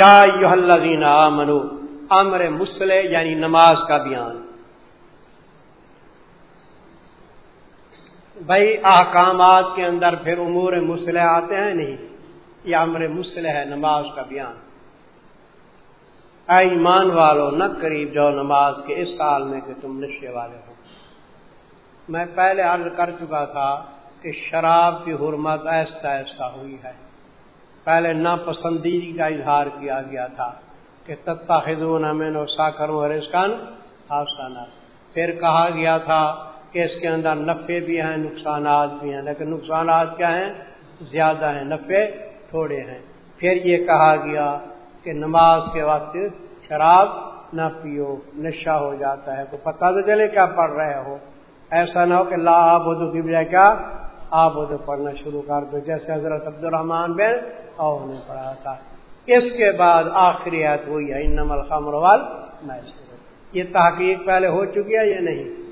یا منو امر مسلح یعنی نماز کا بیان۔ بھائی احکامات کے اندر پھر امور مسلح آتے ہیں نہیں؟ یہ امر مسلح ہے، نماز کا بیان۔ اے ایمان والو، نہ قریب جاؤ نماز کے اس سال میں کہ تم نشے والے ہو۔ میں پہلے عرض کر چکا تھا کہ شراب کی حرمت ایسا ایسا ہوئی ہے۔ پہلے ناپسندیدگی کا اظہار کیا گیا تھا کہ تتا خدون امین و ساکر و رسکان آسانہ پھر کہا گیا تھا کہ اس کے اندر نفے بھی ہیں، نقصانات بھی ہیں۔ لیکن نقصانات کیا ہیں؟ زیادہ ہیں نفے تھوڑے ہیں۔ پھر یہ کہا گیا کہ نماز کے وقت شراب نہ پیو، نشہ ہو جاتا ہے۔ تو پتہ تو چلے کیا پڑھ رہے ہو۔ ایسا نہ ہو کہ لا آبدو کی بجائے کیا؟ آبدو پڑھنا شروع کر دو۔ جیسے حضرت عبد الرحمان بن اور نے پڑھا تھا۔ اس کے بعد آخری آیت ہوئی ہے انم الخمر وال یہ تحقیق پہلے ہو چکی ہے یا نہیں؟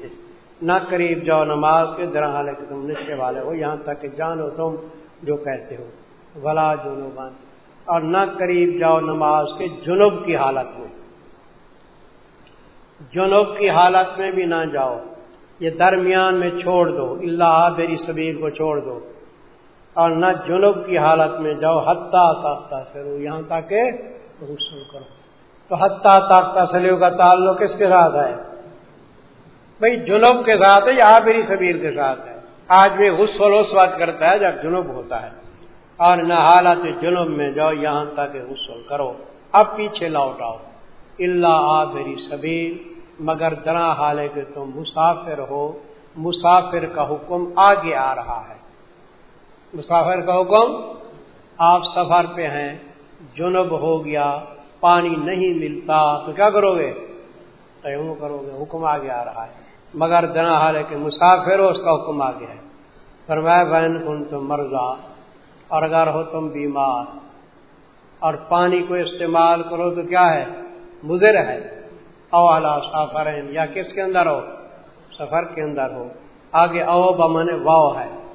نہ قریب جاؤ نماز کے درا کہ تم نشے والے ہو، یہاں تک کہ جانو تم جو کہتے ہو۔ ولا جنوبان اور نہ قریب جاؤ نماز کے، جنوب کی حالت میں۔ جنوب کی حالت میں بھی نہ جاؤ۔ یہ درمیان میں چھوڑ دو۔ اللہ میری سبیر کو چھوڑ دو۔ اور نہ جنوب کی حالت میں جاؤ حتہ تاختہ سرو یہاں تک غسل کرو۔ تو حتہ تاختہ سلیو کا تعلق کس کے ساتھ ہے۔ بھائی، جنوب کے ساتھ ہے یا میری سبیر کے ساتھ ہے؟ آج بھی غسل اس وقت کرتا ہے جب جنوب ہوتا ہے۔ اور نہ حالت جنوب میں جاؤ، یہاں تک غسل کرو۔ اب پیچھے لوٹ آؤ۔ اللہ آ میری سبیر، مگر درا حال کہ تم مسافر ہو۔ مسافر کا حکم آگے آ رہا ہے۔ مسافر کا حکم، آپ سفر پہ ہیں، جنب ہو گیا، پانی نہیں ملتا، تو کیا کرو گے؟ تیمو کرو گے، حکم آگے آ رہا ہے۔ مگر دنا حال ہے کہ مسافر ہو، اس کا حکم آگے ہے۔ فرمایا بہن کن تم مرضا اور اگر ہو تم بیمار اور پانی کو استعمال کرو، تو کیا ہے؟ مضر ہے۔ اولا سافر یا کس کے اندر ہو؟ سفر کے اندر ہو۔ آگے او بمن واؤ ہے۔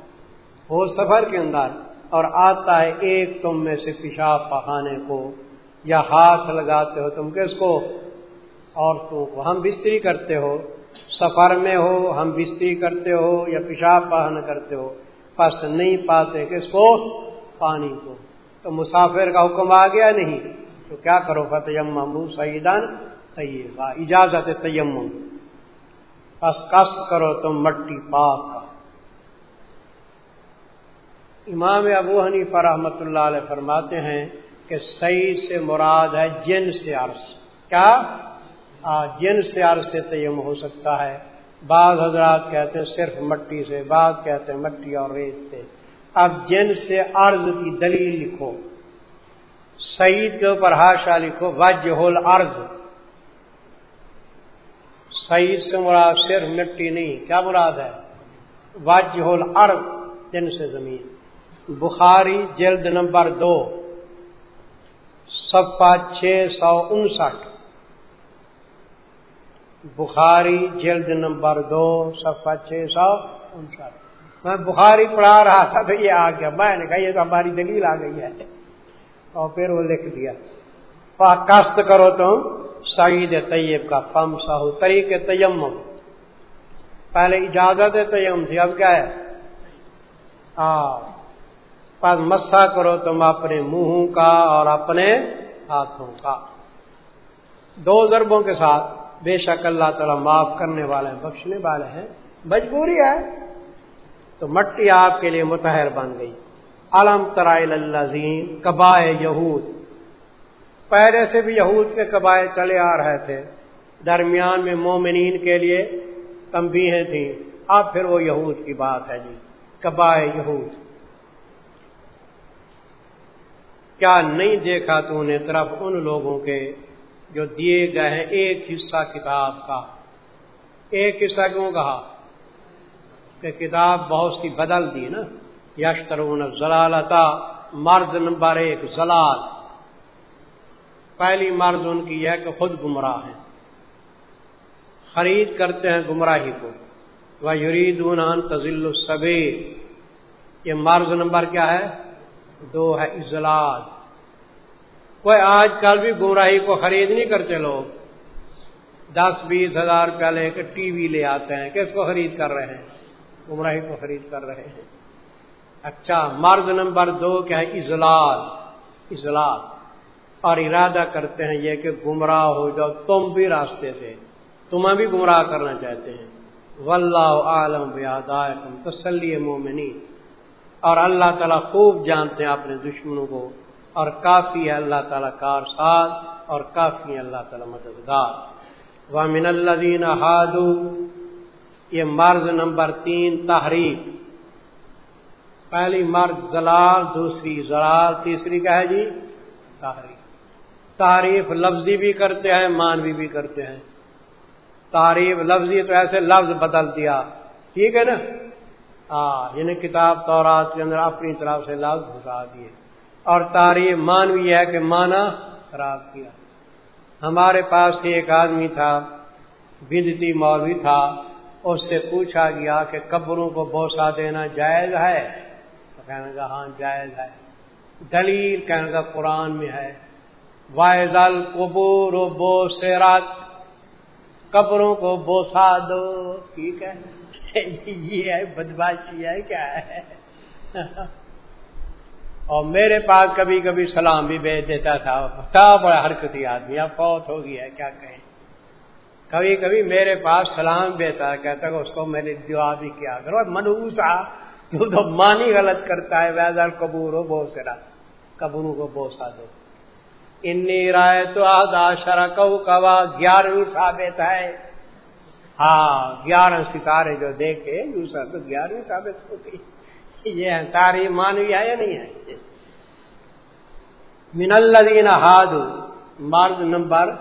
ہو سفر کے اندر اور آتا ہے ایک تم میں سے پیشاب پخانے کو یا ہاتھ لگاتے ہو تم کس کو؟ عورتوں کو۔ ہم بستری کرتے ہو، سفر میں ہو، ہم بستری کرتے ہو یا پیشاب پہن کرتے ہو، پس نہیں پاتے کس کو؟ پانی کو۔ تو مسافر کا حکم آ گیا نہیں۔ تو کیا کرو؟ فتیم سعیدان طیبہ۔ اجازت تیم بس کست کرو تم مٹی پاک کا۔ امام ابو ہنی پر رحمت اللہ علیہ فرماتے ہیں کہ صحیح سے مراد ہے جن سے عرض کیا؟ جن سے عرض سے تیم ہو سکتا ہے۔ بعض حضرات کہتے ہیں صرف مٹی سے، بعض کہتے ہیں مٹی اور ریت سے۔ اب جن سے عرض کی دلیل لکھو۔ سعید کے اوپر ہاشا لکھو وج ہول عرض سعید سے مراد صرف مٹی نہیں، کیا مراد ہے؟ وج ہول ارض جن سے زمین۔ بخاری جلد نمبر دو، صفحہ چھ سو انسٹھ۔ بخاری جلد نمبر دو، صفحہ چھ سو انسٹھ۔ میں بخاری پڑھا رہا تھا تو یہ آ گیا۔ میں نے کہا یہ تو ہماری دلیل آ گئی ہے۔ اور پھر وہ لکھ دیا۔ کاشت کرو تم سعید طیب کا پم ساہو طریق تیم پہلے اجازت تیم تھی، اب کیا ہے؟ پس مسا کرو تم اپنے منہوں کا اور اپنے ہاتھوں کا۔ دو ضربوں کے ساتھ بے شک اللہ تعالیٰ معاف کرنے والے ہیں، بخشنے والے ہیں۔ مجبوری ہے۔ تو مٹی آپ کے لیے متحر بن گئی۔ علم ترائل اللہ کبائے یہود۔ پہلے سے بھی یہود کے قبائل چلے آ رہے تھے۔ درمیان میں مومنین کے لیے تمبیہیں تھیں۔ اب پھر وہ یہود کی بات ہے جی۔ کبائے یہود۔ کیا نہیں دیکھا تو نے طرف ان لوگوں کے جو دیے گئے ہیں، ایک حصہ کتاب کا۔ ایک حصہ کیوں کہا؟ کہ کتاب بہت سی بدل دی نا۔ یشترون زلالتا مرد نمبر ایک، زلال۔ پہلی مرض ان کی ہے کہ خود گمراہ ہیں۔ خرید کرتے ہیں گمراہی کو۔ وہ یرید تزل الصبیر یہ مرض نمبر کیا ہے؟ دو ہے اضلاع کوئی آج کل بھی گمراہی کو خرید نہیں کرتے لوگ۔ دس بیس ہزار روپیہ لے کے ٹی وی لے آتے ہیں، کس کو خرید کر رہے ہیں؟ گمراہی کو خرید کر رہے ہیں۔ اچھا مرد نمبر دو کیا ہے؟ اضلاع اضلاع اور ارادہ کرتے ہیں یہ کہ گمراہ ہو جاؤ، تم بھی راستے سے۔ تمہیں بھی گمراہ کرنا چاہتے ہیں۔ واللہ عالم بیادائکم تسلی مومنی اور اللہ تعالیٰ خوب جانتے ہیں اپنے دشمنوں کو۔ اور کافی ہے اللہ تعالیٰ کار ساز اور کافی ہے اللہ تعالیٰ مددگار۔ وہ من اللہ ہادو یہ مرض نمبر تین تحریف پہلی مرد زلال، دوسری زلال، تیسری کیا ہے جی؟ تحریف تعریف لفظی بھی کرتے ہیں، مانوی بھی کرتے ہیں۔ تعریف لفظی تو ایسے لفظ بدل دیا۔ ٹھیک ہے نا؟ ہاں یعنی کتاب تورات کے اندر اپنی طرف سے لفظ گھسا دیے۔ اور تعریف مانوی ہے کہ مانا خراب کیا۔ ہمارے پاس ایک آدمی تھا، بدتی مولوی تھا، اس سے پوچھا گیا کہ قبروں کو بوسا دینا جائز ہے؟ تو کہنے کا ہاں جائز ہے۔ دلیل کہنے کا قرآن میں ہے۔ واحد القبور و بو سیرات قبروں کو بوسا دو۔ ٹھیک ہے؟ یہ ہے، بدماشی ہے، کیا ہے؟ اور میرے پاس کبھی کبھی سلام بھی بھیج دیتا تھا۔ بڑا بڑا حرکتی آدمی، اب فوت ہو گیا کیا کہیں؟ کبھی کبھی میرے پاس سلام بھیجتا کہتا کہ اس کو میں نے دعا بھی کیا۔ کرو منوسا تو تو مانی غلط کرتا ہے ویزر قبور ہو بہت سرا قبروں کو بوسا دو۔ انی رائے تو آدھا شرکو کوا، گیارہویں ثابت ہے۔ ہاں گیارہ ستارے جو دیکھے یوسا تو گیارہویں ثابت ہوتی۔ ہے یہ تاری مانوی ہے یا نہیں ہے؟ من الدین ہاد مرد نمبر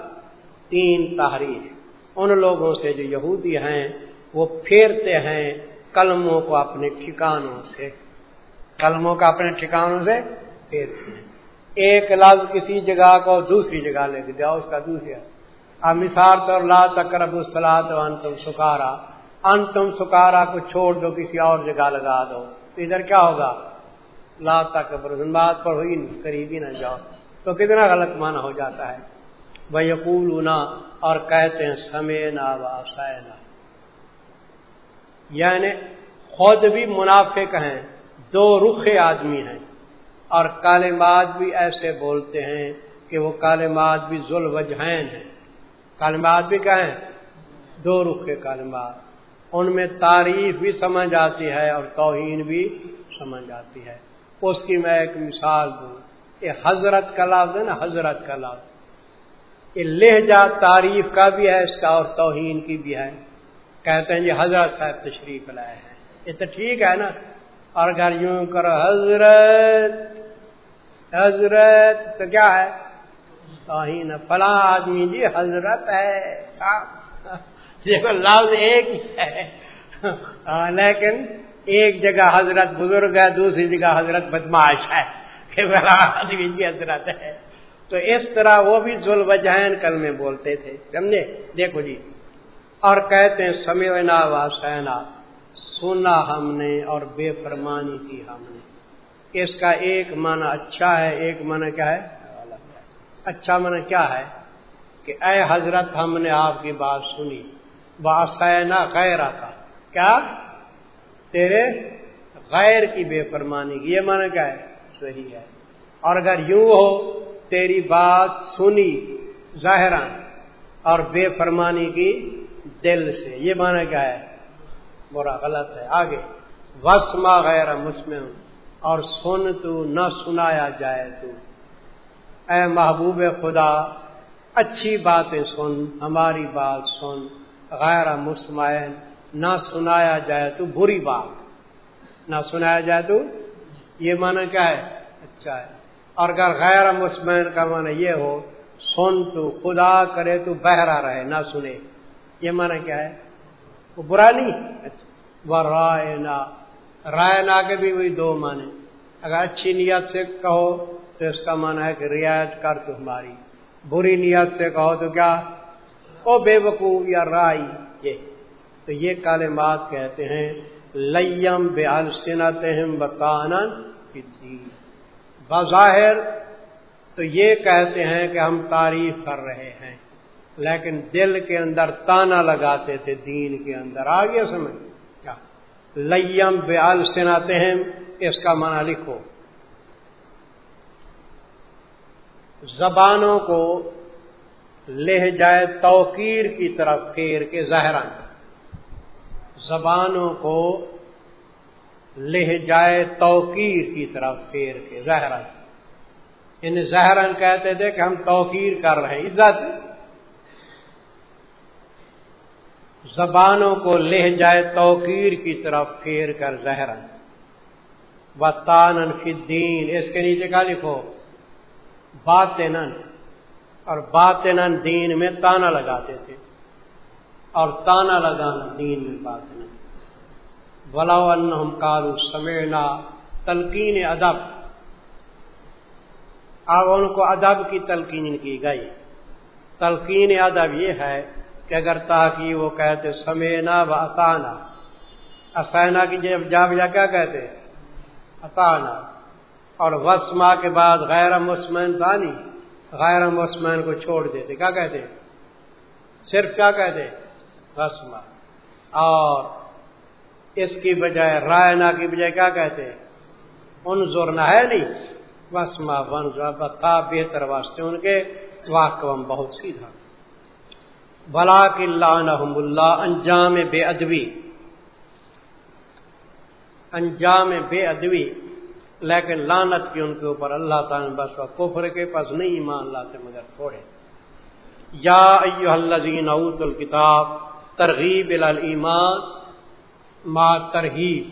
تین تحریر ان لوگوں سے جو یہودی ہیں، وہ پھیرتے ہیں کلموں کو اپنے ٹھکانوں سے۔ کلموں کا اپنے ٹھکانوں سے پھیرتے ہیں۔ ایک لفظ کسی جگہ کو دوسری جگہ لے کے جاؤ، اس کا دوسرا۔ اب مثال طور لا تقرب السلاد انتم سکارا۔ انتم سکارا کو چھوڑ دو، کسی اور جگہ لگا دو۔ تو ادھر کیا ہوگا؟ لا تک بات پر ہوئی نہیں، قریبی نہ جاؤ۔ تو کتنا غلط مانا ہو جاتا ہے؟ وہ یقول اور کہتے ہیں سمے نا وا یعنی خود بھی منافق ہیں، دو رخ آدمی ہیں۔ اور کالمات بھی ایسے بولتے ہیں کہ وہ کالمات بھی ذل وجہین ہیں۔ کالمات بھی کہیں دو رخ کالمات ان میں تعریف بھی سمجھ آتی ہے اور توہین بھی سمجھ آتی ہے۔ اس کی میں ایک مثال دوں یہ حضرت کا لفظ ہے نا، حضرت کا لفظ۔ یہ لہجہ تعریف کا بھی ہے، اس کا اور توہین کی بھی ہے۔ کہتے ہیں یہ حضرت صاحب تشریف لائے ہیں۔ یہ تو ٹھیک ہے نا۔ اور اگر یوں کرو حضرت حضرت تو کیا ہے؟ توہین فلاں آدمی جی حضرت ہے۔ دیکھو، لفظ ایک ہی ہے۔ لیکن ایک جگہ حضرت بزرگ ہے، دوسری جگہ حضرت بدماش ہے۔ آدمی کی حضرت ہے۔ تو اس طرح وہ بھی ظلم وجہین کل میں بولتے تھے، سمجھے؟ دیکھو جی۔ اور کہتے ہیں سمینا وا سینا سنا ہم نے اور بے فرمانی کی ہم نے۔ اس کا ایک معنی اچھا ہے، ایک معنی کیا ہے؟ اچھا معنی کیا ہے؟ کہ اے حضرت، ہم نے آپ کی بات سنی۔ باسینا غیر کا کیا؟ تیرے غیر کی بے فرمانی کی۔ یہ مانا کیا ہے؟ صحیح ہے۔ اور اگر یوں ہو، تیری بات سنی ظاہر اور بے فرمانی کی دل سے۔ یہ مانا کیا ہے؟ برا، غلط ہے۔ آگے وسما غیر مسلم اور سن تو نہ سنایا جائے تو۔ اے محبوب خدا، اچھی باتیں سن، ہماری بات سن۔ غیر مسمائن نہ سنایا جائے تو بری بات۔ نہ سنایا جائے تو یہ معنی کیا ہے؟ اچھا ہے۔ اور اگر غیر مسمین کا معنی یہ ہو، سن تو خدا کرے تو بہرا رہے، نہ سنے۔ یہ معنی کیا ہے؟ وہ برا نہیں۔ وہ رائے نہ رائے نہ کے بھی وہی دو معنی۔ اگر اچھی نیت سے کہو تو اس کا معنی ہے کہ رعایت کر تو ہماری۔ بری نیت سے کہو تو کیا؟ او بے وقوف یا رائی، یہ۔ تو یہ کالے بات کہتے ہیں لیم بے السنت بکان بظاہر، تو یہ کہتے ہیں کہ ہم تعریف کر رہے ہیں، لیکن دل کے اندر تانا لگاتے تھے، دین کے اندر۔ آگے سمجھ۔ کیا؟ لیم بے سناتے ہیں اس کا معنی لکھو۔ زبانوں کو لہ جائے توقیر کی طرف پھیر کے زہران زبانوں کو لہ جائے توقیر کی طرف پھیر کے زہران ان زہرن کہتے تھے کہ ہم توقیر کر رہے ہیں، عزت۔ زبانوں کو لہ جائے توقیر کی طرف پھیر کر زہرن و تان فدین اس کے نیچے کا لکھو بات اور بات دین میں تانا لگاتے تھے اور تانا لگانا دین میں بات بلا ہم کالو سمینا تلقین ادب اب ان کو ادب کی تلقین کی گئی۔ تلقین ادب یہ ہے کہ اگر تاکہ وہ کہتے سمینا و اتانا اسینا کی جا بجا کیا کہتے؟ اتانا اور وسما کے بعد غیر مسمین دانی غیر مسمین کو چھوڑ دیتے۔ کیا کہتے صرف کیا کہتے وسما اور اس کی بجائے، رائنا کی بجائے کیا کہتے ان زورنا ہے نہیں۔ وسما ون بتا بہتر واسطے ان کے واقم بہت سیدھا۔ بلا نحم اللہ انجام بے ادبی۔ انجام بے ادبی۔ لیکن لانت کی ان کے اوپر اللہ تعالیٰ نے بس کفر کے پاس نہیں ایمان لاتے مگر تھوڑے یا ایو الذین اوت الکتاب، ترغیب الایمان، ما ترغیب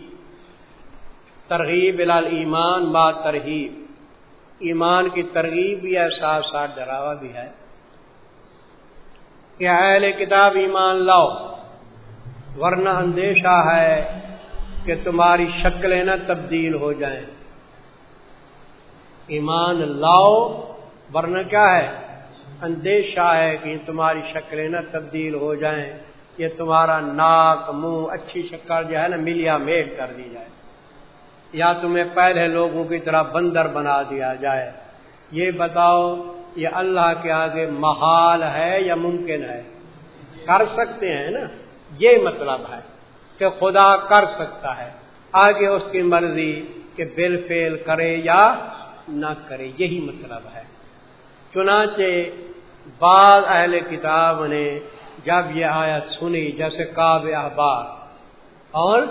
ترغیب الایمان، ما ترغیب ایمان کی ترغیب بھی ہے، ساتھ ساتھ ڈراوا بھی ہے۔ کہ اہل کتاب ایمان لاؤ، ورنہ اندیشہ ہے کہ تمہاری شکلیں نہ تبدیل ہو جائیں۔ ایمان لاؤ، ورنہ کیا ہے؟ اندیشہ ہے کہ تمہاری شکلیں نہ تبدیل ہو جائیں، یہ تمہارا ناک، منہ اچھی شکل جو ہے نا ملیا میل کر دی جائے۔ یا تمہیں پہلے لوگوں کی طرح بندر بنا دیا جائے۔ یہ بتاؤ، یہ اللہ کے آگے محال ہے یا ممکن ہے؟ کر سکتے ہیں نا؟ یہ مطلب ہے کہ خدا کر سکتا ہے۔ آگے اس کی مرضی کہ بل فیل کرے یا نہ کرے، یہی مطلب ہے۔ چنانچہ بعض اہل کتاب نے جب یہ آیت سنی، جیسے کاب احبار، اور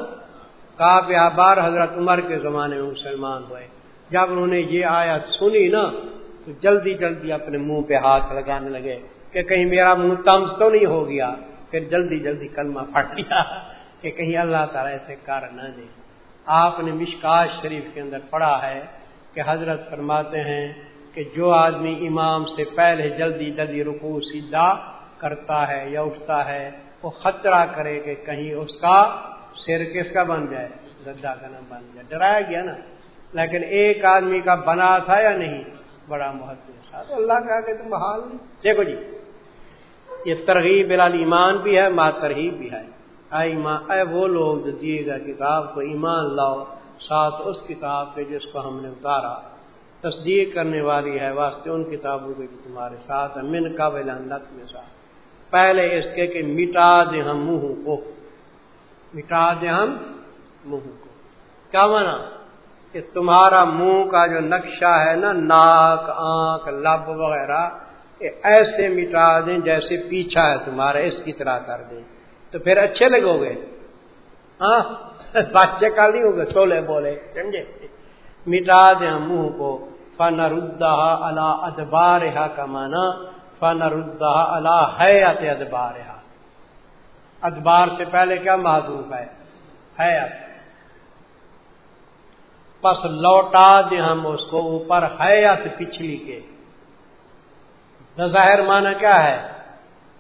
کاب احبار حضرت عمر کے زمانے میں مسلمان ہوئے۔ جب انہوں نے یہ آیت سنی نا، تو جلدی جلدی اپنے منہ پہ ہاتھ لگانے لگے کہ کہیں میرا منہ تمس تو نہیں ہو گیا، پھر جلدی جلدی کلمہ پھٹ گیا کہ کہیں اللہ تعالیٰ ایسے کار نہ دے۔ آپ نے مشکاش شریف کے اندر پڑھا ہے کہ حضرت فرماتے ہیں کہ جو آدمی امام سے پہلے جلدی جلدی رکو سیدھا کرتا ہے یا اٹھتا ہے، وہ خطرہ کرے کہ کہیں اس کا سر کس کا بن جائے گدا کا نام بن جائے۔ ڈرایا گیا نا۔ لیکن ایک آدمی کا بنا تھا یا نہیں؟ بڑا محتو اللہ کا کہ تم بحال نہیں۔ دیکھو جی یہ ترغیب ایمان بھی ہے ماں ترغیب بھی ہے۔ اے ایمان، اے وہ لوگ جو دیے گا کتاب کو ایمان لاؤ ساتھ اس کتاب کے جس کو ہم نے اتارا، تصدیق کرنے والی ہے، واسطے ان کتابوں کے تمہارے ساتھ من کا ولانت میں ساتھ پہلے اس کے کہ مٹا دیں ہم منہ کو۔ مٹا دیں ہم منہ کو۔ کیا مانا؟ کہ تمہارا منہ کا جو نقشہ ہے نا، ناک، آنکھ، لب وغیرہ ایسے مٹا دیں جیسے پیچھا ہے تمہارا، اس کی طرح کر دیں۔ تو پھر اچھے لگو گے؟ ہاں؟ بچے کا نہیں ہوگے سولے بولے سمجھے مٹا دیں منہ کو۔ فن ردا اللہ ادبار کا مانا فن ردا اللہ ہے ادبار ادبار سے پہلے کیا معذوف ہے؟ حیات۔ پس لوٹا دیں ہم اس کو اوپر حیات پچھلی کے۔ ظاہر مانا کیا ہے؟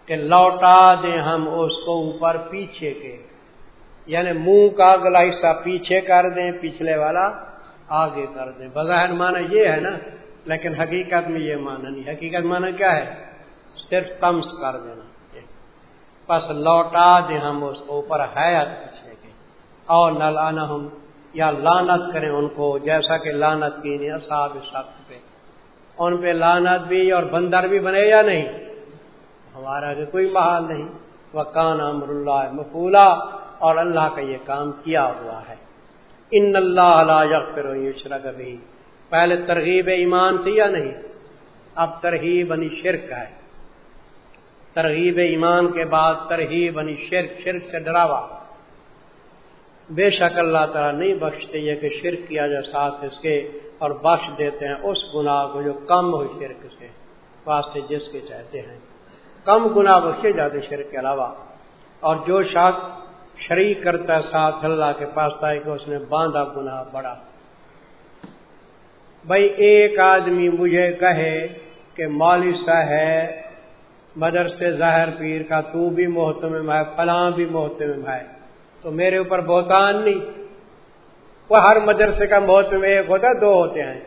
کہ لوٹا دیں ہم اس کو اوپر پیچھے کے۔ یعنی منہ کا اگلا حصہ پیچھے کر دیں، پچھلے والا آگے کر دیں۔ بظاہر مانا یہ ہے نا، لیکن حقیقت میں یہ مانا نہیں۔ حقیقت مانا کیا ہے؟ صرف تمس کر دینا۔ پس لوٹا دیں ہم اس کو اوپر حیات پیچھے کے۔ اور نل ہم یا لانت کریں ان کو، جیسا کہ لانت کی نہیں اصحاب سخت پہ۔ ان پہ لانت بھی اور بندر بھی بنے یا نہیں؟ ہمارا کہ کوئی محال نہیں۔ وہ کان امر اللہ مفولا اور اللہ کا یہ کام کیا ہوا ہے۔ ان اللہ یشرک بھی پہلے ترغیب ایمان تھی یا نہیں؟ اب ترغیب انی شرک ہے۔ ترغیب ایمان کے بعد ترغیب انی شرک شرک سے ڈراوا۔ بے شک اللہ تعالیٰ نہیں بخشتے یہ کہ شرک کیا جائے ساتھ اس کے اور بخش دیتے ہیں اس گناہ کو جو کم ہو شرک سے، واسطے جس کے چاہتے ہیں۔ کم گناہ بخشے جاتے شرک کے علاوہ۔ اور جو شخص شریک کرتا ہے، ساتھ اللہ کے پاس تھا کہ اس نے باندھا گناہ بڑا۔ بھائی، ایک آدمی مجھے کہے کہ مولوی صاحب مدرسے ظاہر پیر کا، تو بھی محتم ہے، فلاں بھی محتم ہے۔ تو میرے اوپر بہتان نہیں۔ وہ ہر مدرسے کا محتم ایک ہوتا ہے دو ہوتے ہیں۔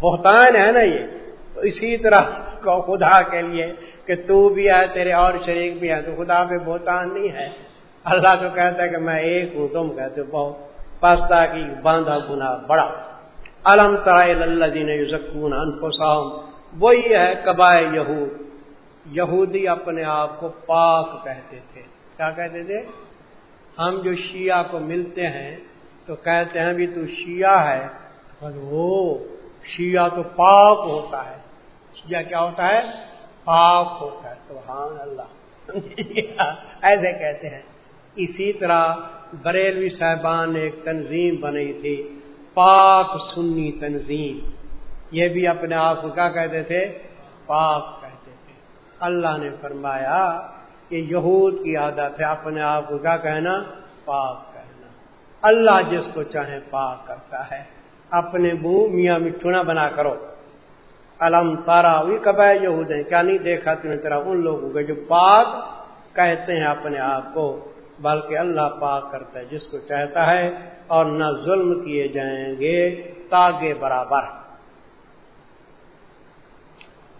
بہتان ہے نا یہ۔ تو اسی طرح کو خدا کے لیے کہ تو بھی ہے، تیرے اور شریک بھی ہے تو خدا پہ بہتان نہیں ہے۔ اللہ تو کہتا ہے کہ میں ایک ہوں تم کہتے بہت پاستا کی باندھا گنا بڑا۔ علم ترائل دین یوزکون انفسام وہی ہے کبائے یہود۔ یہودی اپنے آپ کو پاک کہتے تھے۔ کیا کہتے تھے؟ ہم جو شیعہ کو ملتے ہیں، تو کہتے ہیں بھی تو شیعہ ہے۔ وہ شیعہ تو پاک ہوتا ہے۔ شیعہ کیا ہوتا ہے؟ پاک ہوتا ہے۔ سبحان اللہ۔ ایسے کہتے ہیں۔ اسی طرح بریلوی صاحبان نے ایک تنظیم بنی تھی، پاک سنی تنظیم۔ یہ بھی اپنے آپ کو کیا کہتے تھے؟ پاک کہتے تھے۔ اللہ نے فرمایا کہ یہود کی عادت ہے اپنے آپ کو کیا کہنا؟ پاک کہنا۔ اللہ جس کو چاہے پاک کرتا ہے۔ اپنے منہ میاں مٹھونا بنا کرو۔ علم تارا بھی کب یہود ہیں، کیا نہیں دیکھا تمہیں طرح ان لوگوں کے جو پاک کہتے ہیں اپنے آپ کو۔ بلکہ اللہ پاک کرتا ہے، جس کو چاہتا ہے اور نہ ظلم کیے جائیں گے، تاگے برابر۔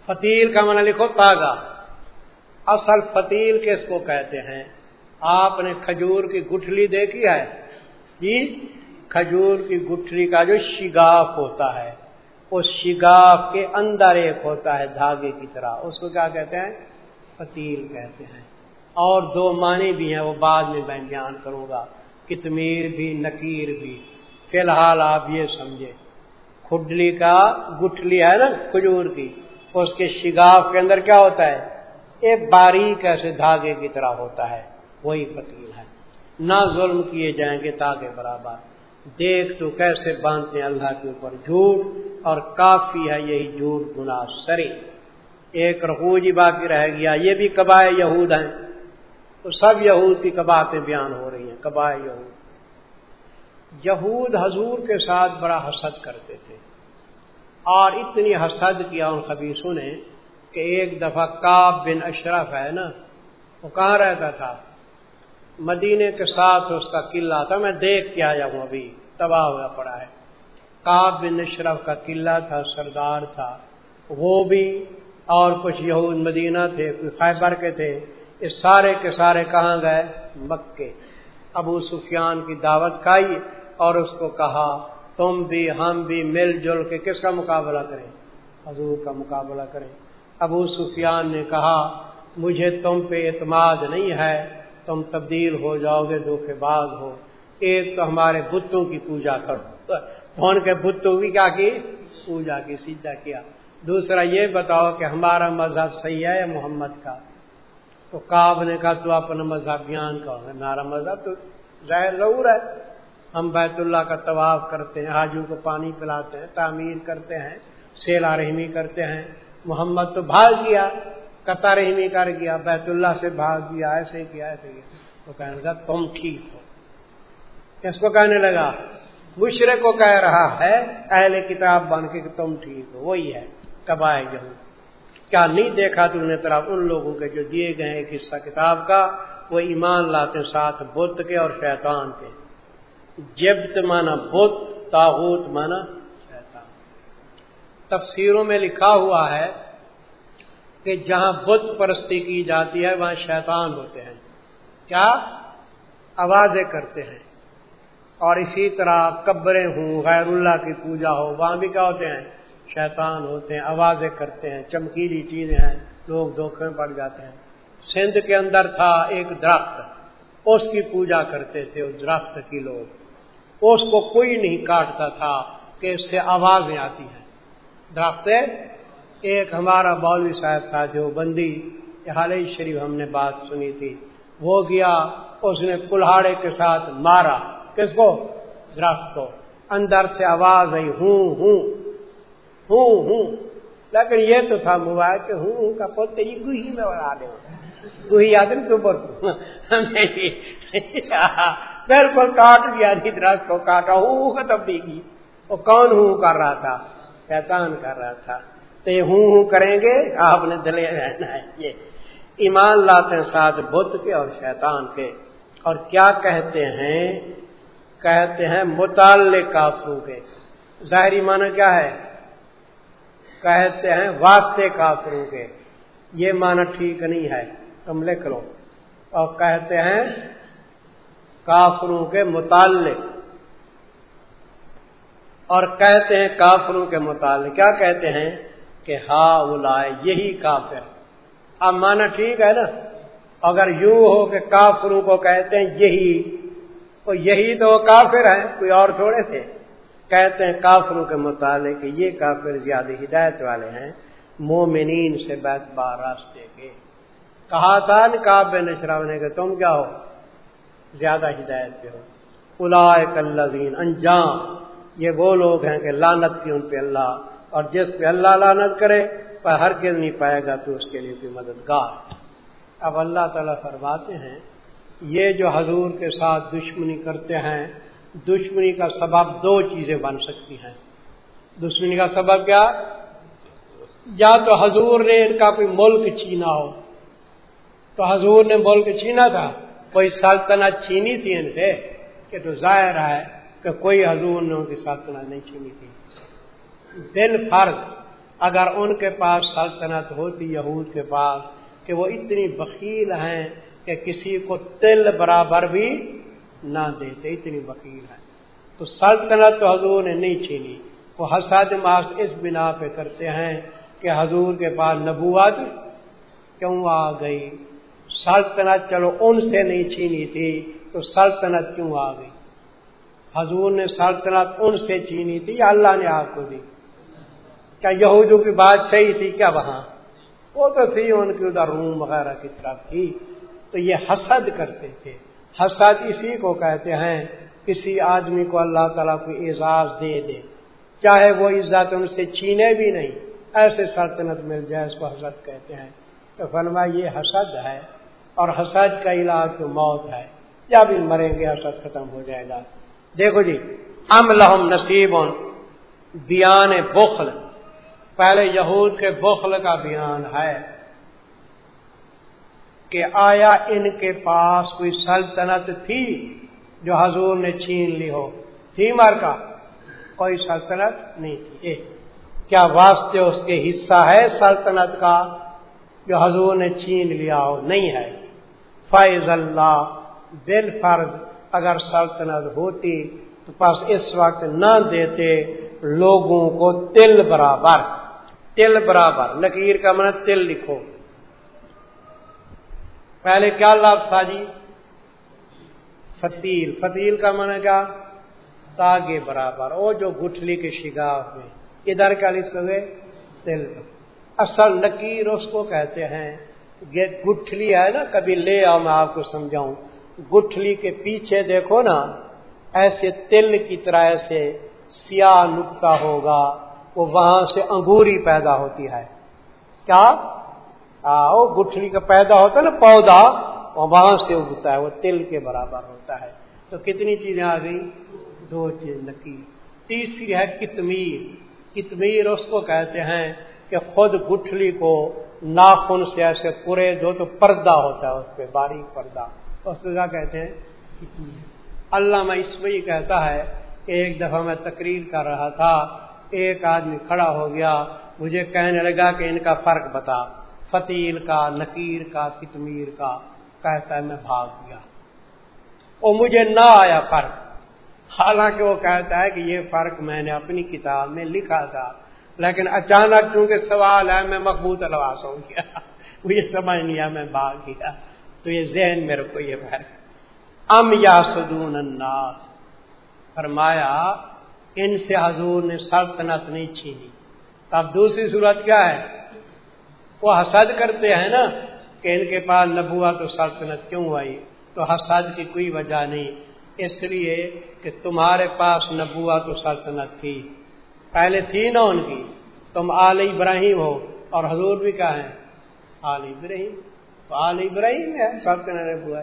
فتیل کا منع لکھو، تاگا۔ اصل فتیل کس کو کہتے ہیں؟ آپ نے کھجور کی گٹھلی دیکھی ہے؟ جی کھجور کی گٹھلی کا جو شگاف ہوتا ہے، اس شگاف کے اندر ایک ہوتا ہے دھاگے کی طرح۔ اس کو کیا کہتے ہیں؟ فتیل کہتے ہیں۔ اور دو معنی بھی ہیں وہ بعد میں میں بیان کروں گا۔ کتمیر بھی، نکیر بھی۔ فی الحال آپ یہ سمجھے کھڈلی کا گٹھلی ہے نا کھجور کی، اس کے شگاف کے اندر کیا ہوتا ہے؟ ایک باریک ایسے دھاگے کی طرح ہوتا ہے۔ وہی فتیل ہے۔ نہ ظلم کیے جائیں گے تاکہ برابر۔ دیکھ تو کیسے باندھتے ہیں اللہ کے اوپر جھوٹ، اور کافی ہے یہی جھوٹ گنا سری ایک رخوجی باقی رہ گیا، یہ بھی کبائے یہود ہیں۔ تو سب یہود کی کباتیں بیان ہو رہی ہیں کبا یہود۔ یہود حضور کے ساتھ بڑا حسد کرتے تھے۔ اور اتنی حسد کیا ان خبیصوں نے کہ ایک دفعہ کاب بن اشرف ہے نا، وہ کہاں رہتا تھا؟ مدینے کے ساتھ اس کا قلعہ تھا۔ میں دیکھ کے آیا ہوں ابھی، تباہ ہوا پڑا ہے۔ کاب بن اشرف کا قلعہ تھا، سردار تھا۔ وہ بھی اور کچھ یہود مدینہ تھے، کوئی خیبر کے تھے۔ اس سارے کے سارے کہاں گئے؟ مکے۔ ابو سفیان کی دعوت کھائی اور اس کو کہا، تم بھی، ہم بھی مل جل کے کس کا مقابلہ کریں؟ حضور کا مقابلہ کریں۔ ابو سفیان نے کہا، مجھے تم پہ اعتماد نہیں ہے، تم تبدیل ہو جاؤ گے دو کے بعد ہو۔ ایک تو ہمارے بتوں کی پوجا کرو۔ کون کے بتوں کی کیا کی؟ پوجا کی سیدھا کیا۔ دوسرا یہ بتاؤ کہ ہمارا مذہب صحیح ہے محمد کا؟ تو کاب نے کہا تو اپنا مذہب بیان کا ہمارا مذہب تو ظاہر ضرور ہے۔ ہم بیت اللہ کا طواف کرتے ہیں حاجو کو پانی پلاتے ہیں، تعمیر کرتے ہیں سیلا رحمی کرتے ہیں۔ محمد تو بھاگ گیا، قطع رحمی کر گیا، بیت اللہ سے بھاگ گیا، ایسے کیا ایسے کیا۔ تو کہنے لگا، تم ٹھیک ہو۔ اس کو کہنے لگا مشرے کو کہہ رہا ہے، اہل کتاب بن کے کہ تم ٹھیک ہو، وہی ہے کب آئے کیا نہیں دیکھا تو انہیں طرف ان لوگوں کے جو دیے گئے ایک حصہ کتاب کا، وہ ایمان لاتے ساتھ بدھ کے اور شیطان کے۔ جبت مانا بدھ تاحت مانا شیطان۔ تفسیروں میں لکھا ہوا ہے کہ جہاں بدھ پرستی کی جاتی ہے، وہاں شیطان ہوتے ہیں۔ کیا؟ آوازیں کرتے ہیں۔ اور اسی طرح قبریں ہوں، غیر اللہ کی پوجا ہو، وہاں بھی کیا ہوتے ہیں؟ شیطان ہوتے ہیں، آوازیں کرتے ہیں، چمکیلی چیزیں ہیں، لوگ دھوکے میں پڑ جاتے ہیں۔ سندھ کے اندر تھا ایک درخت، اس کی پوجا کرتے تھے اس درخت کی لوگ۔ اس کو کوئی نہیں کاٹتا تھا کہ اس سے آوازیں آتی ہیں۔ درخت ایک ہمارا بولوی صاحب تھا جو بندی حال شریف ہم نے بات سنی تھی۔ وہ گیا، اس نے کلاڑے کے ساتھ مارا۔ کس کو؟ درخت کو۔ اندر سے آواز آئی، ہوں ہوں۔ ہوں ہوں۔ لیکن یہ تو تھا موبائل کہ ہوں ہوں کا پوتے یہ گوہی میں بڑھا دیں گوہی آدمی تو بول بالکل کاٹ دیا تھی درخت کو کاٹا۔ ہوں ختم دی گی وہ کون ہوں کر رہا تھا؟ شیطان کر رہا تھا۔ تو یہ ہوں ہوں کریں گے؟ آپ نے دلے رہنا ہے۔ یہ ایمان لاتے ہیں ساتھ بدھ کے اور شیطان کے۔ اور کیا کہتے ہیں؟ کہتے ہیں مطالعے کافروں کے ظاہری معنی کیا ہے؟ کہتے ہیں، واسطے کافروں کے۔ یہ معنی ٹھیک نہیں ہے، تم لکھ لو۔ اور کہتے ہیں، کافروں کے متعلق۔ اور کہتے ہیں، کافروں کے متعلق۔ کیا کہتے ہیں؟ کہ ہا لائے یہی کافر۔ اب مانا ٹھیک ہے نا؟ اگر یوں ہو کہ کافروں کو کہتے ہیں یہی، تو یہی تو کافر ہیں، کوئی اور تھوڑے تھے۔ کہتے ہیں کافروں کے متعلق یہ کافر زیادہ ہدایت والے ہیں، مومنین سے بیت بار راستے کے۔ کہا تھا کاب نشرا نے کہ تم کیا ہو؟ زیادہ ہدایت پہ ہو۔ الا انجام۔ یہ وہ لوگ ہیں کہ لانت کی ان پہ اللہ، اور جس پہ اللہ لانت کرے پر ہر کے نہیں پائے گا تو اس کے لیے کوئی مددگار۔ اب اللہ تعالیٰ فرماتے ہیں، یہ جو حضور کے ساتھ دشمنی کرتے ہیں دشمنی کا سبب دو چیزیں بن سکتی ہیں۔ دشمنی کا سبب کیا؟ یا تو حضور نے ان کا کوئی ملک چھینا ہو۔ تو حضور نے ملک چھینا تھا۔ کوئی سلطنت چھینی تھی ان سے کہ تو ظاہر ہے کہ کوئی حضور نے ان کی سلطنت نہیں چھینی تھی۔ دل فرض اگر ان کے پاس سلطنت ہوتی، یہود کے پاس، کہ وہ اتنی بخیل ہیں کہ کسی کو تل برابر بھی نہ دیتے اتنی وکیل ہے۔ تو سلطنت تو حضور نے نہیں چھینی۔ وہ حسد ماس اس بنا پہ کرتے ہیں کہ حضور کے پاس نبوت کیوں آ گئی؟ سلطنت چلو، ان سے نہیں چھینی تھی تو سلطنت کیوں آ گئی؟ حضور نے سلطنت ان سے چھینی تھی، یا اللہ نے آپ کو دی؟ کیا یہودوں کی بات صحیح تھی؟ کیا وہاں؟ وہ تو تھی ان کی ادھر روم وغیرہ کی طرف تھی۔ تو یہ حسد کرتے تھے۔ حسد اسی کو کہتے ہیں، کسی آدمی کو اللہ تعالیٰ کو اعزاز دے دے۔ چاہے وہ عزت ان سے چھینے بھی نہیں، ایسے سلطنت مل جائے اس کو حسد کہتے ہیں۔ تو فنما یہ حسد ہے اور حسد کا علاج تو موت ہے۔ یا بھی مریں گے، حسد ختم ہو جائے گا۔ دیکھو جی ام لہم نصیب بیان بخل۔ پہلے یہود کے بخل کا بیان ہے۔ کہ آیا ان کے پاس کوئی سلطنت تھی جو حضور نے چھین لی ہو؟ تھی مر کا؟ کوئی سلطنت نہیں تھی۔ کیا واسطے اس کے حصہ ہے سلطنت کا جو حضور نے چھین لیا ہو؟ نہیں ہے۔ فیض اللہ، دل فرض اگر سلطنت ہوتی تو پس اس وقت نہ دیتے لوگوں کو تل برابر۔ تل برابر، نکیر کا من تل لکھو۔ پہلے کیا لفظ تھا جی؟ فتیل. فتیل کا من کیا؟ تاگے برابر. وہ جو گٹھلی کے شگاف میں. ادھر کا لکھ ہوئے تل اصل نکیر اس کو کہتے ہیں. گٹھلی ہے نا، کبھی لے آؤ، میں آپ کو سمجھاؤں. گٹھلی کے پیچھے دیکھو نا، ایسے تل کی طرح ایسے سیاہ نکتا ہوگا، وہ وہاں سے انگوری پیدا ہوتی ہے. کیا؟ آؤ گٹھلی کا پیدا ہوتا ہے نا، پودا، وہ وہاں سے اگتا ہے، وہ تل کے برابر ہوتا ہے۔ تو کتنی چیزیں آ گئی دو چیز نکی تیسری ہے کتمیر۔ کتمیر اس کو کہتے ہیں کہ خود گٹھلی کو ناخن سے ایسے پورے دو تو پردہ ہوتا ہے، اس پہ باریک پردہ۔ اس کو کیا کہتے ہیں؟ اللہ میں اس میں کہتا ہے کہ ایک دفعہ میں تقریر کر رہا تھا، ایک آدمی کھڑا ہو گیا، مجھے کہنے لگا کہ ان کا فرق بتا۔ فتیل کا نکیر کا کتمیر کا، کہتا ہے میں بھاگ گیا۔ وہ مجھے نہ آیا فرق۔ حالانکہ وہ کہتا ہے کہ یہ فرق میں نے اپنی کتاب میں لکھا تھا۔ لیکن اچانک چونکہ سوال ہے، میں مقبوط الواس ہو گیا۔ مجھے سمجھ نہیں آیا میں باغ گیا۔ تو یہ ذہن میرے کو یہ بھر ام یا سدون الناس فرمایا، ان سے حضور نے سلطنت نہیں چھینی۔ اب دوسری صورت کیا ہے؟ وہ حسد کرتے ہیں نا کہ ان کے پاس نبوا تو سلطنت کیوں آئی؟ تو حسد کی کوئی وجہ نہیں۔ اس لیے کہ تمہارے پاس نبوا تو سلطنت تھی۔ پہلے تھی نا ان کی۔ تم آل ابراہیم ہو اور حضور بھی کہا ہے آل ابراہیم۔ تو آل ابراہیم ہے سلطنت نبوا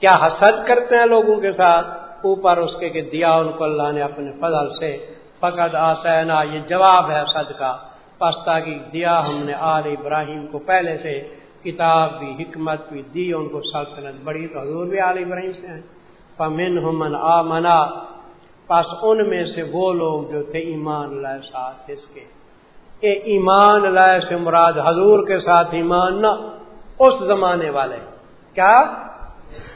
کیا حسد کرتے ہیں لوگوں کے ساتھ؟ اوپر اس کے کہ دیا ان کو اللہ نے اپنے فضل سے۔ فقط آتا ہے نا یہ جواب ہے حسد کا۔ پستا کی دیا ہم نے آل ابراہیم کو پہلے سے۔ کتاب بھی، حکمت بھی دی، ان کو سلطنت بڑی تو حضور بھی آل ابراہیم سے ہیں۔ پمن ہمن آ منا پس ان میں سے وہ لوگ جو تھے ایمان لائے ساتھ، اس کے۔ اے ایمان لائے سے مراد حضور کے ساتھ ایمان نہ، اس زمانے والے۔ کیا؟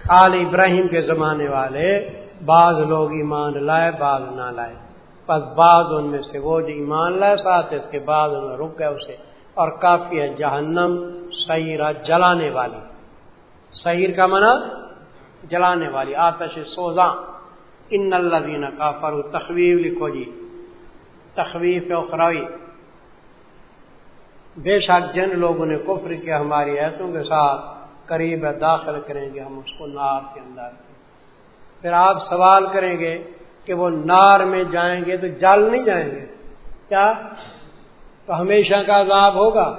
آل ابراہیم کے زمانے والے۔ بعض لوگ ایمان لائے، بعض نہ لائے۔ پس بعض ان میں سے وہ جو ایمان لائے، ساتھ اس کے بعد ان میں رک گئے اسے۔ اور کافی ہے جہنم سیرا جلانے والی۔ سعیر کا منع جلانے والی۔ آتش سوزاں۔ ان الدین کا فرو تخویف لکھو جی۔ تخویف اخراوی بے شک جن لوگوں نے کفر کیا ہماری ایتوں کے ساتھ، قریب داخل کریں گے ہم اس کو نار کے اندر۔ پھر آپ سوال کریں گے کہ وہ نار میں جائیں گے تو جل نہیں جائیں گے۔ کیا؟ تو ہمیشہ کا عذاب ہوگا۔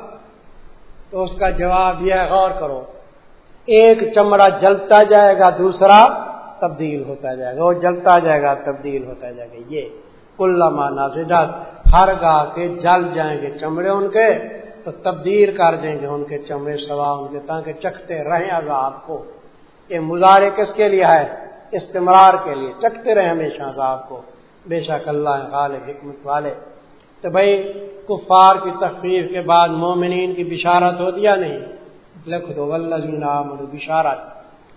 تو اس کا جواب یہ ہے، غور کرو۔ ایک چمڑا جلتا جائے گا، دوسرا تبدیل ہوتا جائے گا۔ وہ جلتا جائے گا، تبدیل ہوتا جائے گا۔ یہ کل مانا سے ہر گاہ کے جل جائیں گے چمڑے ان کے، تو تبدیل کر دیں گے ان کے چمڑے سوا ان کے، تاکہ چکھتے رہیں عذاب کو۔ یہ مظاہرے کس کے لیے ہے؟ استمرار کے لیے، چکھتے رہے ہمیشہ عذاب کو۔ بے شک اللہ غالب حکمت والے۔ تو بھائی، کفار کی تخفیف کے بعد مومنین کی بشارت ہوتی یا نہیں؟ لکھ دو عامل بشارت۔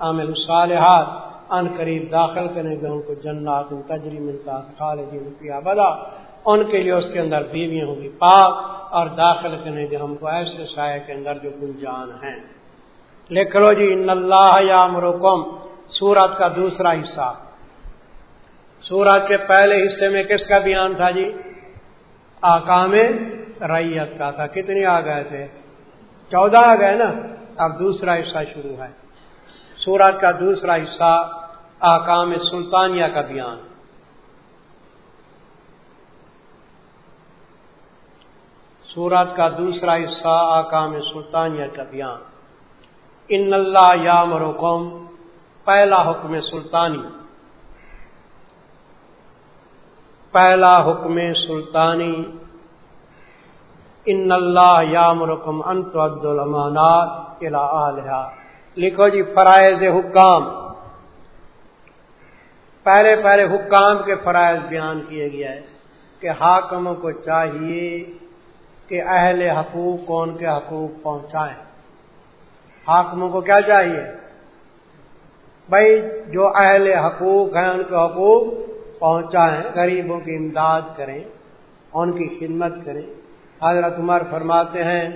عامل الصالحات، ان قریب داخل کریں گے، ان کو جنات تجری ملتا خالدین بدا۔ ان کے لیے اس کے اندر بیویاں ہوں گی پاک اور داخل کریں گے ہم کو ایسے سائے کے اندر جو گنجان ہیں۔ لکھ لو جی ان اللہ یا مرکم سورت کا دوسرا حصہ۔ سورت کے پہلے حصے میں کس کا بیان تھا جی؟ آکام ریت کا تھا۔ کتنی آ گئے تھے؟ چودہ آ گئے نا؟ اب دوسرا حصہ شروع ہے۔ سورت کا دوسرا حصہ آکام سلطانیہ کا بیان۔ سورت کا دوسرا حصہ آکام سلطانیہ کا بیان۔ ان اللہ یا مرکم پہلا حکم سلطانی۔ پہلا حکم سلطانی۔ ان اللہ یا مرکم انت عبد المانات لکھو جی فرائض حکام۔ پہلے پہلے حکام کے فرائض بیان کیے گیا ہے کہ حاکموں کو چاہیے کہ اہل حقوق کون کے حقوق پہنچائیں۔ حاکموں کو کیا چاہیے؟ بھائی جو اہل حقوق ہیں، ان کے حقوق پہنچائیں، غریبوں کی امداد کریں، ان کی خدمت کریں۔ حضرت عمر فرماتے ہیں،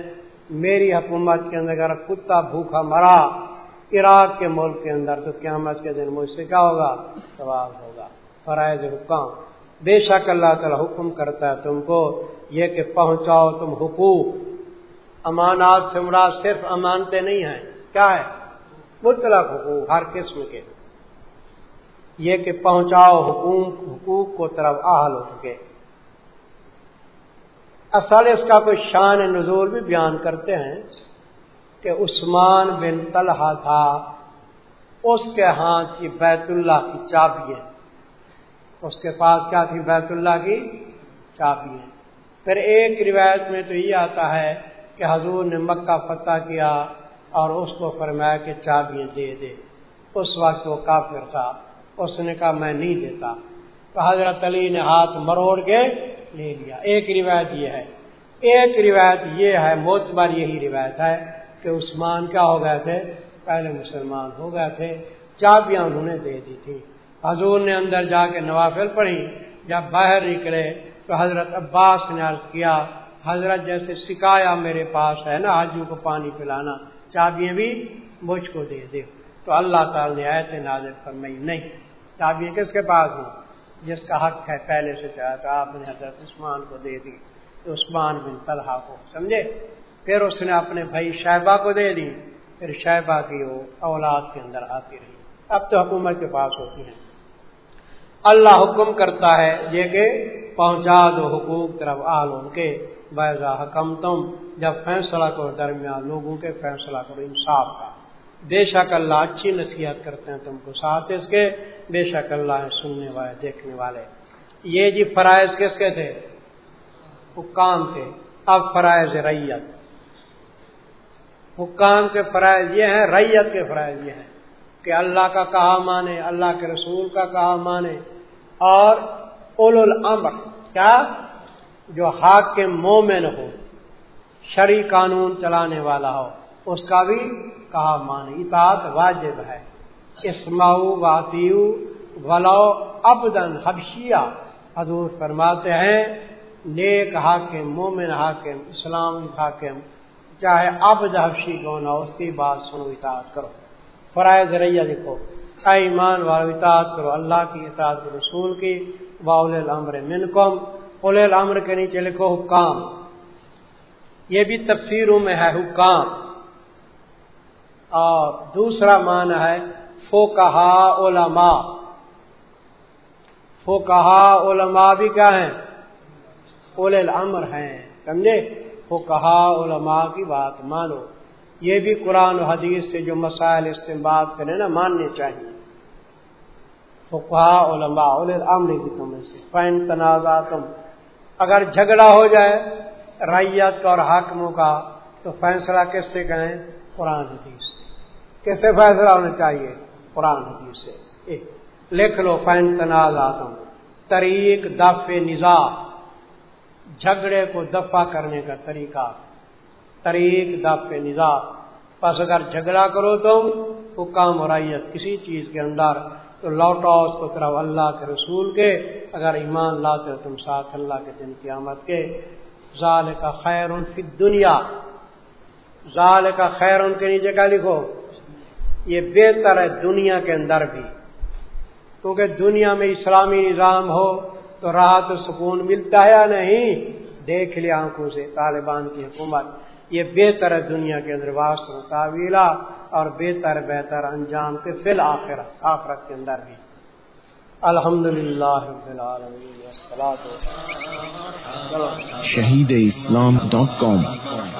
میری حکومت کے اندر اگر کتا بھوکا مرا عراق کے ملک کے اندر، تو قیامت کے دن مجھ سے کیا ہوگا؟ سوال ہوگا۔ فرائض حکام۔ بے شک اللہ تعالیٰ حکم کرتا ہے تم کو یہ کہ پہنچاؤ تم حقوق۔ امانات سے مراد صرف امانتے نہیں ہیں۔ کیا ہے؟ مطلق حقوق، ہر قسم کے۔ یہ کہ پہنچاؤ حکومت حقوق کو طرف آہل ہو چکے۔ اصل اس کا کوئی شان نزول بھی بیان کرتے ہیں کہ عثمان بن طلحہ تھا۔ اس کے ہاتھ کی بیت اللہ کی چابی ہے۔ اس کے پاس کیا تھی؟ بیت اللہ کی چابی ہے۔ پھر ایک روایت میں تو یہ آتا ہے کہ حضور نے مکہ فتح کیا۔ اور اس کو فرمایا کہ چابیاں دے دے۔ اس وقت وہ کافر تھا۔ اس نے کہا، میں نہیں دیتا۔ تو حضرت علی نے ہاتھ مروڑ کے لے لیا۔ ایک روایت یہ ہے۔ ایک روایت یہ ہے موتبر یہی روایت ہے کہ عثمان کیا ہو گئے تھے؟ پہلے مسلمان ہو گئے تھے۔ چابیاں انہوں نے دے دی تھی۔ حضور نے اندر جا کے نوافل پڑھی۔ جب باہر نکلے تو حضرت عباس نے عرض کیا، حضرت جیسے سکایا میرے پاس ہے نا حاجو کو پانی پلانا۔ چابیاں بھی مجھ کو دے دے۔ تو اللہ تعالی نے آئے تھے نازر فرمائی، نہیں، چابیاں کس کے پاس ہوں جس کا حق ہے پہلے سے چاہا تو آپ نے حضرت عثمان کو دے دی۔ تو عثمان بن طلحہ کو، سمجھے؟ پھر اس نے اپنے بھائی شہبہ کو دے دی۔ پھر شہبہ کی وہ اولاد کے اندر آتی رہی۔ اب تو حکومت کے پاس ہوتی ہیں اللہ حکم کرتا ہے، یہ کہ پہنچا دو حقوق طرف آل ان کے۔ بیضا حکم تم جب فیصلہ کرو درمیان لوگوں کے فیصلہ کرو، انصاف کا۔ بے شک اللہ اچھی نصیحت کرتے ہیں تم کو ساتھ اس کے، بے شک اللہ ہے سننے والے، دیکھنے والے۔ یہ جی فرائض کس کے تھے؟ حکام تھے اب فرائض ریت حکام کے فرائض یہ ہیں ریت کے فرائض یہ ہیں کہ اللہ کا کہا مانے، اللہ کے رسول کا کہا مانے۔ اور اول الامر، کیا؟ جو حاک کے مومن ہو شری قانون چلانے والا ہو، اس کا بھی کہا مانے اطاعت واجب ہے۔ اسماؤ واتیو ولو ابدن حبشیہ۔ حضور فرماتے ہیں، نیک حاکم، مومن حاکم، اسلام حاکم، چاہے ابد حبشی کون ہو، اس کی بات سنو، اطاعت کرو۔ فرائض ذریعہ لکھو ایمان والو، اطاعت کرو، اللہ کی اطاعت رسول کی باول العمر منکم۔ اول العمر کے نیچے لکھو حکام۔ یہ بھی تفسیروں میں ہے حکام۔ اور دوسرا معنی ہے فو کہا علماء۔ فو کہا علماء بھی کیا ہیں؟ اول الامر ہیں۔ سمجھے؟ فو کہا علماء کی بات مانو۔ یہ بھی قرآن و حدیث سے جو مسائل استعمال کریں نا، ماننے چاہیے۔ فقہ علماء اول الامر کی تمہیں سے۔ فین تنازع تم اگر جھگڑا ہو جائے ریت اور حاکموں کا، تو فیصلہ کس سے کہیں قرآن حدیث سے۔ کیسے فیصلہ ہونا چاہیے؟ قرآن حدیث سے۔ لکھ لو، فین تنازع طریق دف نظا جھگڑے کو دفع کرنے کا طریقہ۔ طریق دف نظا بس اگر جھگڑا کرو تم، حکام و ریت کسی چیز کے اندر تو لوٹو اس کو طرف اللہ کے رسول کے۔ اگر ایمان لاتے ہو تم ساتھ اللہ کے دن کی آمد کے۔ ظال کا خیر ان فی دنیا ظال کا خیر ان کے نیچے کا لکھو؟ یہ بہتر ہے دنیا کے اندر بھی۔ کیونکہ دنیا میں اسلامی نظام ہو تو راحت و سکون ملتا ہے یا نہیں؟ دیکھ لیا آنکھوں سے، طالبان کی حکومت۔ یہ بہتر ہے دنیا کے اندر واسطہ تعویلا اور بہتر بہتر انجام کے فی الآخرت آخرت کے اندر بھی۔ الحمد للہ شہید اسلام ڈاٹ کام۔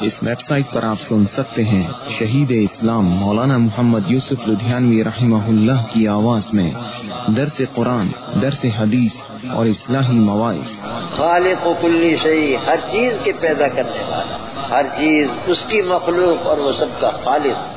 اس ویب سائٹ پر آپ سن سکتے ہیں شہید اسلام مولانا محمد یوسف لدھیانوی رحمہ اللہ کی آواز میں۔ درس قرآن درس حدیث اور اصلاحی مواعث۔ خالق و کلی شہی ہر چیز کے پیدا کرنے والا۔ ہر چیز اس کی مخلوق اور وہ سب کا خالق۔